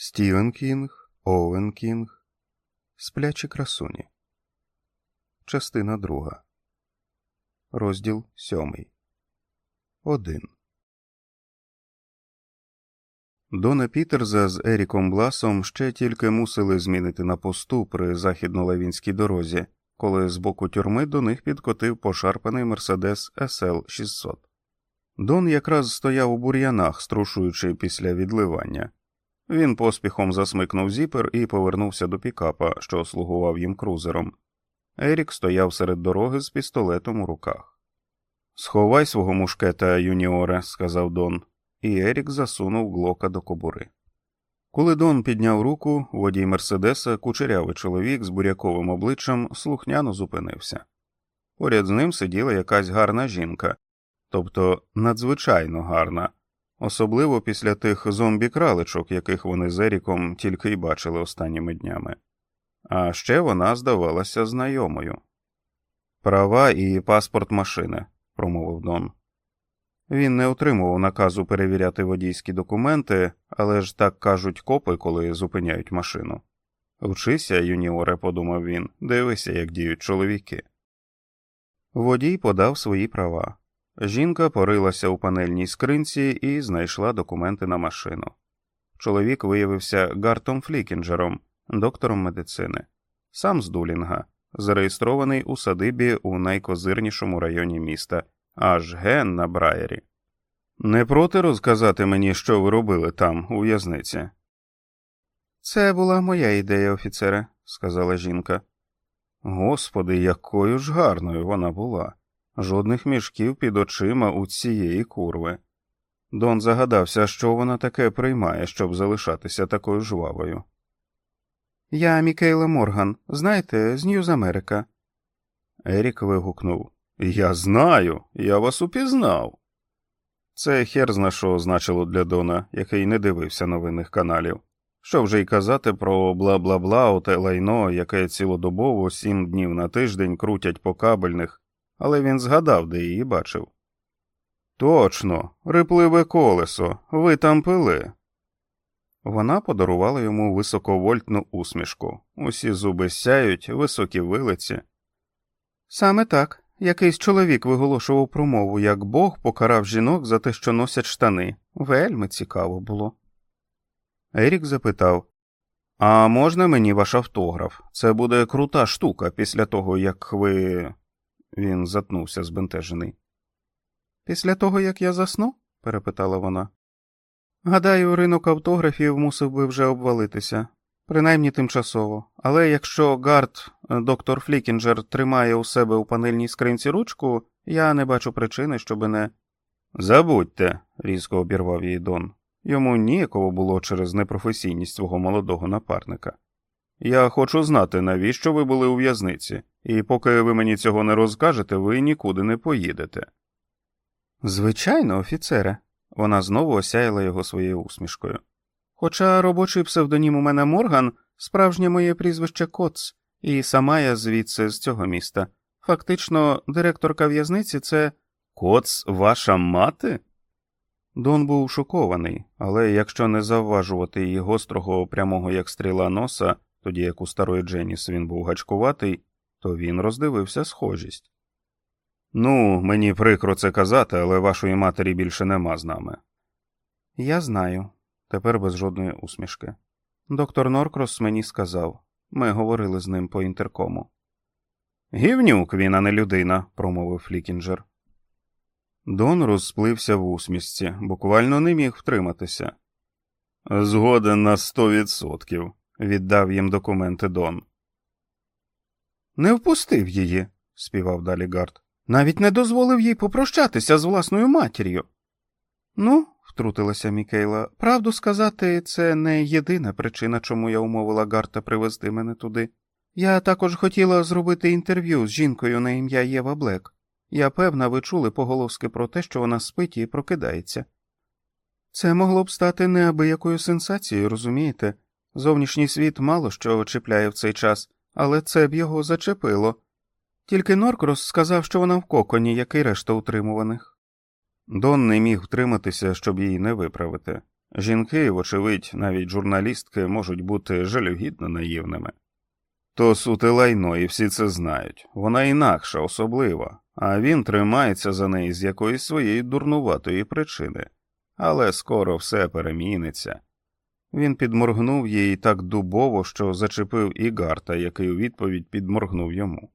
Стівен Кінг, Оуен Кінг, Сплячі красуні. Частина друга. Розділ сьомий. Один. Дона Пітерза з Еріком Бласом ще тільки мусили змінити на посту при західно-лавінській дорозі, коли з боку тюрми до них підкотив пошарпаний Мерседес SL 600. Дон якраз стояв у бур'янах, струшуючи після відливання. Він поспіхом засмикнув зіпер і повернувся до пікапа, що слугував їм крузером. Ерік стояв серед дороги з пістолетом у руках. Сховай свого мушкета, юніоре, сказав Дон, і Ерік засунув глока до кобури. Коли Дон підняв руку, водій Мерседеса, кучерявий чоловік з буряковим обличчям, слухняно зупинився. Поряд з ним сиділа якась гарна жінка, тобто надзвичайно гарна, особливо після тих зомбі-краличок, яких вони з Еріком тільки й бачили останніми днями. А ще вона здавалася знайомою. Права і паспорт машини, промовив Дон. Він не отримував наказу перевіряти водійські документи, але ж так кажуть копи, коли зупиняють машину. Вчися, юніоре, подумав він, дивися, як діють чоловіки. Водій подав свої права. Жінка порилася у панельній скринці і знайшла документи на машину. Чоловік виявився Гартом Флікінджером, доктором медицини, сам з Дулінга, зареєстрований у садибі у найкозирнішому районі міста, аж ген на Браєрі. Не проти розказати мені, що ви робили там, у в'язниці? Це була моя ідея, офіцере, сказала жінка. Господи, якою ж гарною вона була. Жодних мішків під очима у цієї курви. Дон загадався, що вона таке приймає, щоб залишатися такою жвавою. Я Мікейла Морган, знаєте, з News America. Ерік вигукнув Я знаю, я вас упізнав. Це хер зна що значило для Дона, який не дивився новинних каналів. Що вже й казати про бла бла бла оте лайно, яке цілодобово сім днів на тиждень крутять по кабельних, але він згадав, де її бачив. Точно, рипливе колесо, ви там пили. Вона подарувала йому високовольтну усмішку. Усі зуби сяють, високі вилиці. Саме так. Якийсь чоловік виголошував промову, як Бог покарав жінок за те, що носять штани. Вельми цікаво було. Ерік запитав А можна мені ваш автограф? Це буде крута штука після того, як ви. Він затнувся збентежений. Після того, як я засну? перепитала вона. Гадаю, ринок автографів мусив би вже обвалитися, принаймні тимчасово, але якщо Гард, доктор Флікінджер, тримає у себе у панельній скринці ручку, я не бачу причини, щоби не. Забудьте, різко обірвав її Дон. Йому ніяково було через непрофесійність свого молодого напарника. Я хочу знати, навіщо ви були у в'язниці, і поки ви мені цього не розкажете, ви нікуди не поїдете. Звичайно, офіцере, вона знову осяяла його своєю усмішкою. Хоча робочий псевдонім у мене Морган, справжнє моє прізвище Коц, і сама я звідси з цього міста. Фактично, директорка в'язниці це Коц, ваша мати? Дон був шокований, але якщо не завважувати її гострого, прямого як стріла носа, тоді як у старої Дженіс він був гачкуватий, то він роздивився схожість. Ну, мені прикро це казати, але вашої матері більше нема з нами. Я знаю, тепер без жодної усмішки. Доктор Норкрос мені сказав ми говорили з ним по інтеркому. Гівнюк він, а не людина, промовив Флікінджер. Дон розплився в усмішці, буквально не міг втриматися. Згоден на сто відсотків, віддав їм документи Дон. Не впустив її, співав далі Гард. Навіть не дозволив їй попрощатися з власною матір'ю. Ну, втрутилася Мікейла, правду сказати, це не єдина причина, чому я умовила Гарта привезти мене туди. Я також хотіла зробити інтерв'ю з жінкою на ім'я Єва Блек. Я певна, ви чули поголовски про те, що вона спить і прокидається. Це могло б стати неабиякою сенсацією, розумієте? Зовнішній світ мало що чіпляє в цей час, але це б його зачепило. Тільки Норкрос сказав, що вона в коконі, як і решта утримуваних. Дон не міг втриматися, щоб її не виправити. Жінки, вочевидь, навіть журналістки можуть бути жалюгідно наївними. То суте лайно, і всі це знають. Вона інакша, особлива, а він тримається за неї з якоїсь своєї дурнуватої причини, але скоро все переміниться. Він підморгнув їй так дубово, що зачепив і Гарта, який у відповідь підморгнув йому.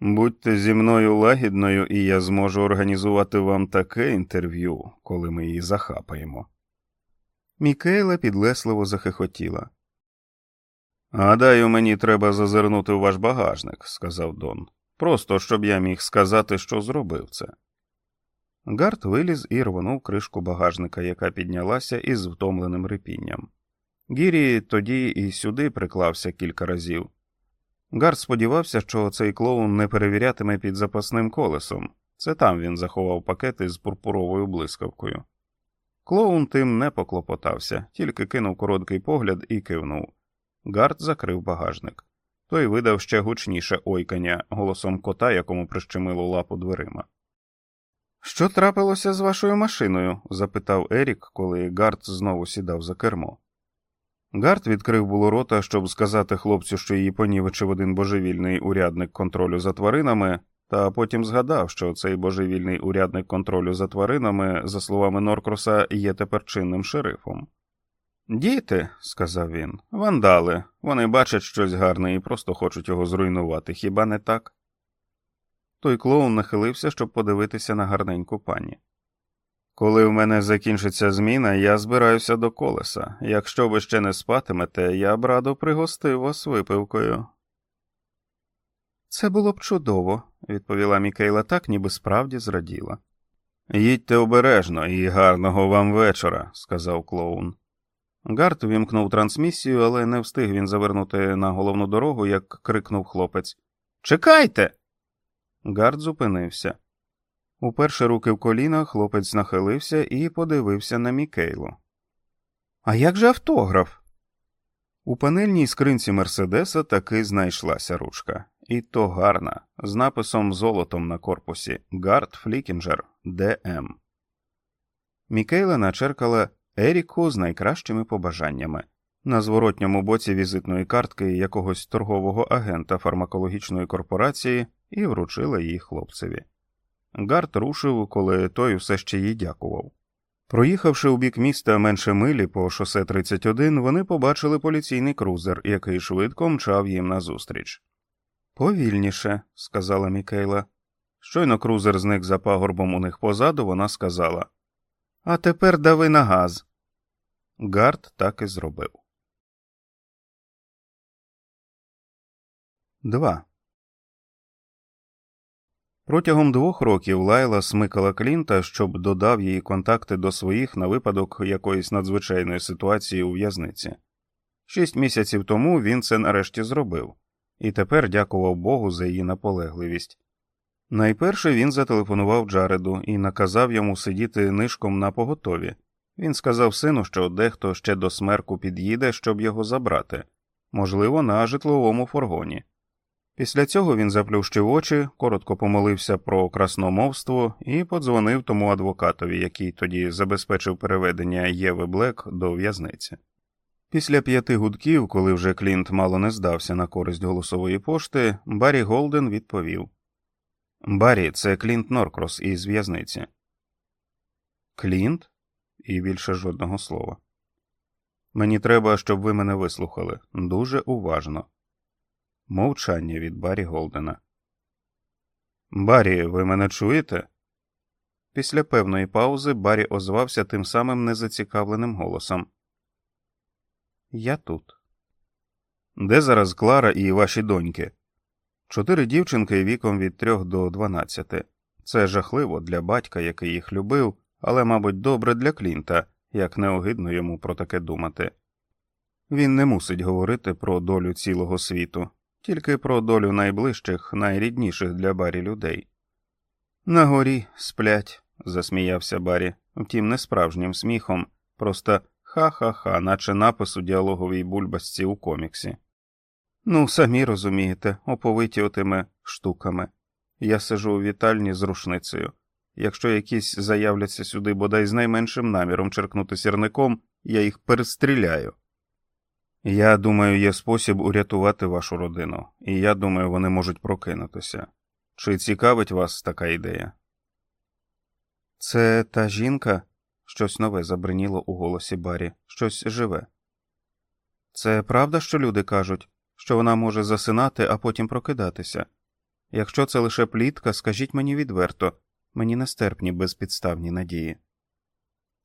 Будьте зі мною лагідною, і я зможу організувати вам таке інтерв'ю, коли ми її захапаємо. Мікейла підлесливо захихотіла. Гадаю, мені треба зазирнути у ваш багажник, сказав Дон. Просто щоб я міг сказати, що зробив це. Гарт виліз і рвонув кришку багажника, яка піднялася із втомленим рипінням. Гірі тоді і сюди приклався кілька разів. Гарт сподівався, що цей клоун не перевірятиме під запасним колесом. Це там він заховав пакети з пурпуровою блискавкою. Клоун тим не поклопотався, тільки кинув короткий погляд і кивнув. Гард закрив багажник. Той видав ще гучніше ойкання голосом кота, якому прищемило лапу дверима. Що трапилося з вашою машиною? запитав Ерік, коли Гард знову сідав за кермо. Гард відкрив було рота, щоб сказати хлопцю, що її понівечив один божевільний урядник контролю за тваринами, та потім згадав, що цей божевільний урядник контролю за тваринами, за словами Норкроса, є тепер чинним шерифом. Діти, сказав він, вандали, вони бачать щось гарне і просто хочуть його зруйнувати, хіба не так? Той клоун нахилився, щоб подивитися на гарненьку пані. Коли в мене закінчиться зміна, я збираюся до колеса. Якщо ви ще не спатимете, я б радо пригостив вас випивкою. Це було б чудово, відповіла Мікейла так, ніби справді зраділа. Їдьте обережно і гарного вам вечора, сказав клоун. Гарт вімкнув трансмісію, але не встиг він завернути на головну дорогу, як крикнув хлопець. Чекайте. Гарт зупинився. Уперши руки в коліна хлопець нахилився і подивився на Мікейлу. А як же автограф? У панельній скринці Мерседеса таки знайшлася ручка, і то гарна, з написом золотом на корпусі Гарт Флікінджер ДМ. Мікейла начеркала Еріку з найкращими побажаннями. На зворотньому боці візитної картки якогось торгового агента фармакологічної корпорації і вручила її хлопцеві. Гарт рушив, коли той усе ще їй дякував. Проїхавши у бік міста менше милі по шосе 31, вони побачили поліційний крузер, який швидко мчав їм назустріч. Повільніше, сказала Мікейла. Щойно крузер зник за пагорбом у них позаду, вона сказала А тепер дави на газ. Гард так і зробив. 2. Протягом двох років Лайла смикала Клінта, щоб додав її контакти до своїх на випадок якоїсь надзвичайної ситуації у в'язниці. Шість місяців тому він це нарешті зробив, і тепер дякував Богу за її наполегливість. Найперше він зателефонував Джареду і наказав йому сидіти нишком на поготові. Він сказав сину, що дехто ще до смерку під'їде, щоб його забрати, можливо, на житловому фургоні. Після цього він заплющив очі, коротко помолився про красномовство і подзвонив тому адвокатові, який тоді забезпечив переведення Єви Блек до в'язниці. Після п'яти гудків, коли вже Клінт мало не здався на користь голосової пошти, Баррі Голден відповів Баррі, це Клінт Норкрос із в'язниці. Клінт? І більше жодного слова. Мені треба, щоб ви мене вислухали дуже уважно. Мовчання від Баррі Голдена. Баррі, ви мене чуєте? Після певної паузи Баррі озвався тим самим незацікавленим голосом. Я тут. Де зараз Клара і ваші доньки? Чотири дівчинки віком від трьох до дванадцяти. Це жахливо для батька, який їх любив, але, мабуть, добре для Клінта, як неогидно йому про таке думати. Він не мусить говорити про долю цілого світу тільки про долю найближчих, найрідніших для Барі людей. На горі сплять, засміявся Барі, втім, не справжнім сміхом, просто ха-ха-ха, наче напис у діалоговій бульбасці у коміксі. Ну, самі розумієте, оповиті отими штуками. Я сижу у вітальні з рушницею. Якщо якісь заявляться сюди бодай з найменшим наміром черкнути сірником, я їх перестріляю. Я думаю, є спосіб урятувати вашу родину, і я думаю, вони можуть прокинутися. Чи цікавить вас така ідея? Це та жінка, щось нове забриніло у голосі Барі, щось живе. Це правда, що люди кажуть, що вона може засинати, а потім прокидатися. Якщо це лише плітка, скажіть мені відверто, мені нестерпні безпідставні надії.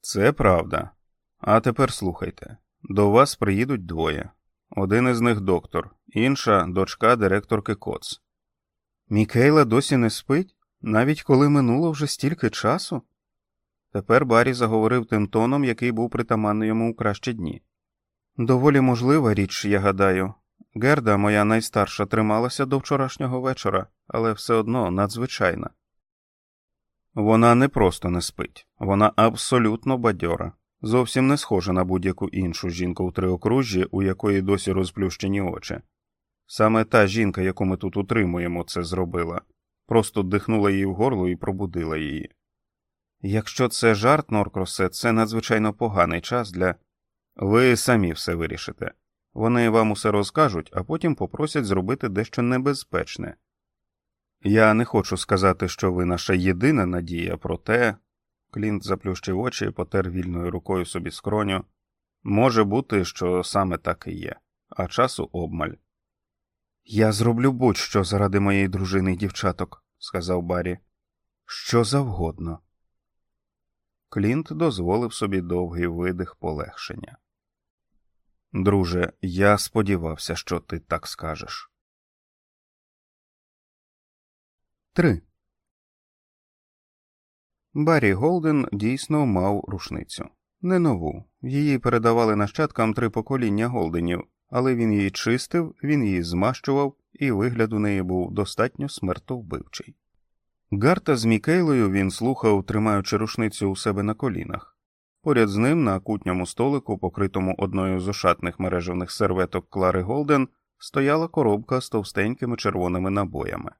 Це правда. А тепер слухайте до вас приїдуть двоє. Один із них доктор, інша дочка директорки Коц. Мікейла досі не спить, навіть коли минуло вже стільки часу. Тепер Баррі заговорив тим тоном, який був притаманний йому у кращі дні. Доволі можлива річ, я гадаю. Герда, моя найстарша, трималася до вчорашнього вечора, але все одно надзвичайна. Вона не просто не спить, вона абсолютно бадьора, зовсім не схожа на будь-яку іншу жінку в триокружжі, у якої досі розплющені очі. Саме та жінка, яку ми тут утримуємо, це зробила, просто дихнула її в горло і пробудила її. Якщо це жарт, Норкросе, це надзвичайно поганий час для. Ви самі все вирішите. Вони вам усе розкажуть, а потім попросять зробити дещо небезпечне. Я не хочу сказати, що ви наша єдина надія, проте. Клінт заплющив очі і потер вільною рукою собі скроню. Може бути, що саме так і є, а часу обмаль. Я зроблю будь-що заради моєї дружини й дівчаток, сказав Баррі. Що завгодно. Клінт дозволив собі довгий видих полегшення. Друже, я сподівався, що ти так скажеш. 3. Баррі Голден дійсно мав рушницю. Не нову. Її передавали нащадкам три покоління Голденів, але він її чистив, він її змащував, і вигляд у неї був достатньо смертовбивчий. Гарта з Мікейлою він слухав, тримаючи рушницю у себе на колінах. Поряд з ним на кутньому столику, покритому одною з ошатних мережевних серветок Клари Голден, стояла коробка з товстенькими червоними набоями.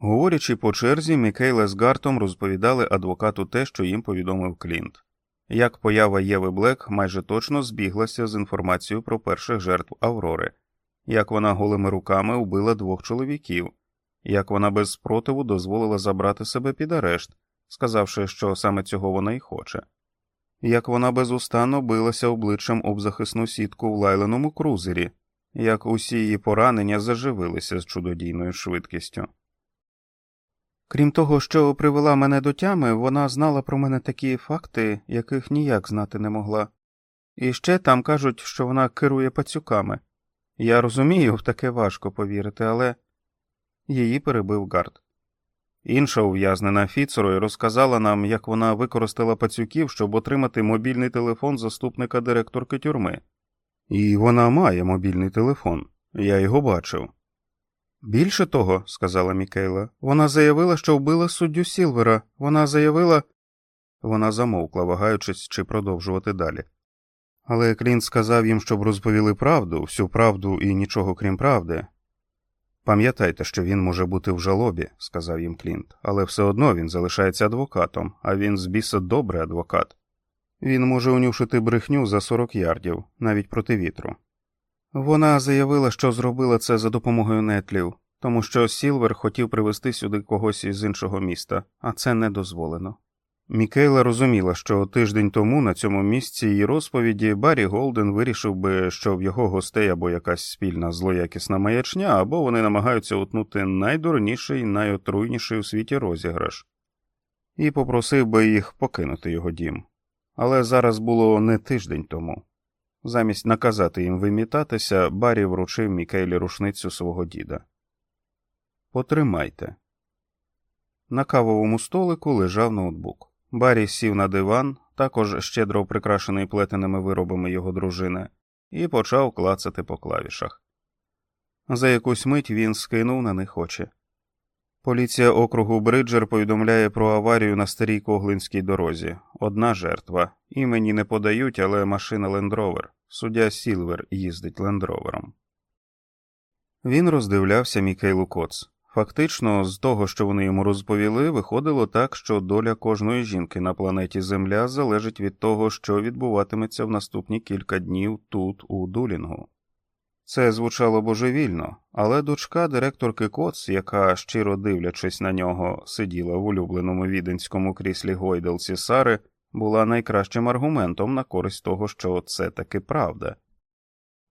Говорячи по черзі, Мікейла з Гартом розповідали адвокату те, що їм повідомив Клінт. Як поява Єви Блек майже точно збіглася з інформацією про перших жертв Аврори, як вона голими руками вбила двох чоловіків, як вона без спротиву дозволила забрати себе під арешт, сказавши, що саме цього вона й хоче, як вона безустанно билася обличчям об захисну сітку в лайленому крузері, як усі її поранення заживилися з чудодійною швидкістю. Крім того, що привела мене до тями, вона знала про мене такі факти, яких ніяк знати не могла. І ще там кажуть, що вона керує пацюками. Я розумію, в таке важко повірити, але її перебив Гард. Інша ув'язнена Фіцерою розказала нам, як вона використала пацюків, щоб отримати мобільний телефон заступника директорки тюрми. І вона має мобільний телефон, я його бачив. Більше того, сказала Мікейла, вона заявила, що вбила суддю Сілвера. Вона заявила. Вона замовкла, вагаючись чи продовжувати далі. Але Клінт сказав їм, щоб розповіли правду, всю правду і нічого крім правди. Пам'ятайте, що він може бути в жалобі, сказав їм Клінт, але все одно він залишається адвокатом, а він з біса добрий адвокат. Він може унюшити брехню за 40 ярдів, навіть проти вітру. Вона заявила, що зробила це за допомогою нетлів, тому що Сілвер хотів привезти сюди когось із іншого міста, а це не дозволено. Мікейла розуміла, що тиждень тому на цьому місці її розповіді Баррі Голден вирішив би, що в його гостей або якась спільна злоякісна маячня, або вони намагаються утнути найдурніший, найотруйніший у світі розіграш, і попросив би їх покинути його дім. Але зараз було не тиждень тому. Замість наказати їм вимітатися, Баррі вручив Мікейлі рушницю свого діда. Потримайте. На кавовому столику лежав ноутбук. Баррі сів на диван, також щедро прикрашений плетеними виробами його дружини, і почав клацати по клавішах. За якусь мить він скинув на них очі. Поліція округу Бриджер повідомляє про аварію на старій коглинській дорозі. Одна жертва. Імені не подають, але машина лендровер. Суддя Сілвер їздить лендровером. Він роздивлявся Мікейлу Коц. Фактично, з того, що вони йому розповіли, виходило так, що доля кожної жінки на планеті Земля залежить від того, що відбуватиметься в наступні кілька днів тут, у Дулінгу. Це звучало божевільно, але дочка директорки Коц, яка, щиро дивлячись на нього, сиділа в улюбленому віденському кріслі Гойделсі Сари, була найкращим аргументом на користь того, що це таки правда.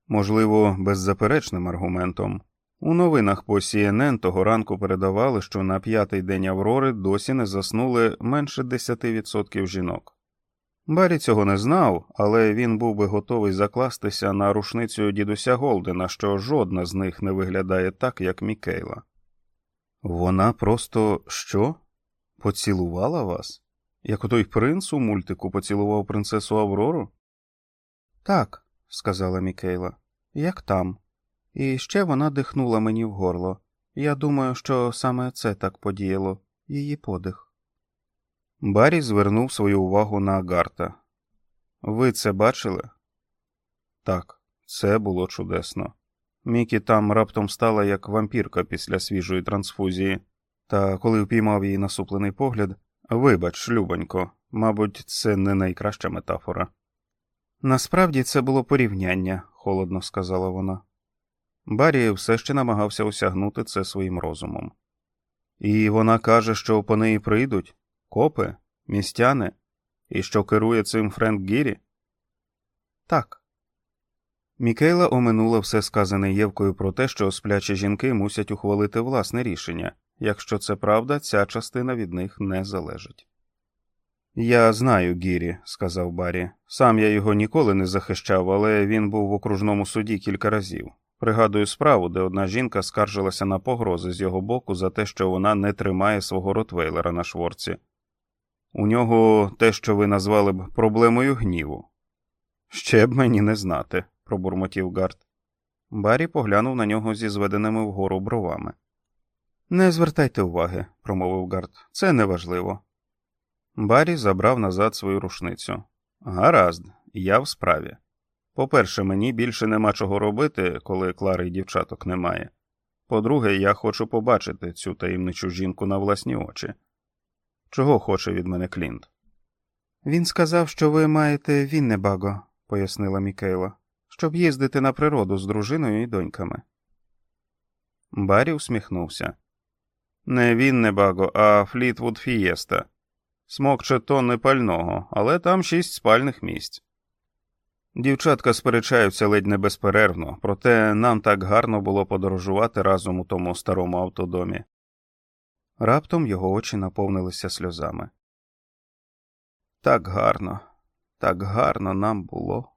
Можливо, беззаперечним аргументом. У новинах по CNN того ранку передавали, що на п'ятий день Аврори досі не заснули менше 10% жінок. Баррі цього не знав, але він був би готовий закластися на рушницю дідуся Голдена, що жодна з них не виглядає так, як Мікейла. Вона просто що? Поцілувала вас? Як отой принц у мультику поцілував принцесу Аврору? Так, сказала Мікейла, як там. І ще вона дихнула мені в горло. Я думаю, що саме це так подіяло, її подих. Баррі звернув свою увагу на Агарта. Ви це бачили? Так, це було чудесно. Мікі там раптом стала як вампірка після свіжої трансфузії, та коли впіймав її насуплений погляд, вибач, любонько, мабуть, це не найкраща метафора. Насправді це було порівняння, холодно сказала вона. Баррі все ще намагався осягнути це своїм розумом. І вона каже, що по неї прийдуть копи, містяни, і що керує цим Френк Гірі? Так. Мікейла оминула все сказане Євкою про те, що сплячі жінки мусять ухвалити власне рішення. Якщо це правда, ця частина від них не залежить. Я знаю Гірі, сказав Баррі. Сам я його ніколи не захищав, але він був в окружному суді кілька разів. Пригадую справу, де одна жінка скаржилася на погрози з його боку за те, що вона не тримає свого ротвейлера на шворці. У нього те, що ви назвали б проблемою гніву. Ще б мені не знати, пробурмотів Гард. Баррі поглянув на нього зі зведеними вгору бровами. Не звертайте уваги, промовив Гард, це неважливо. Баррі забрав назад свою рушницю. Гаразд, я в справі. По-перше, мені більше нема чого робити, коли Клари й дівчаток немає. По-друге, я хочу побачити цю таємничу жінку на власні очі. Чого хоче від мене Клінт? Він сказав, що ви маєте Віннебаго, пояснила Мікейла, щоб їздити на природу з дружиною і доньками. Баррі усміхнувся. Не Віннебаго, а Флітвуд Фієста. Смокче тонни пального, але там шість спальних місць. Дівчатка сперечаються ледь не безперервно, проте нам так гарно було подорожувати разом у тому старому автодомі. Раптом його очі наповнилися сльозами. Так гарно, так гарно нам було.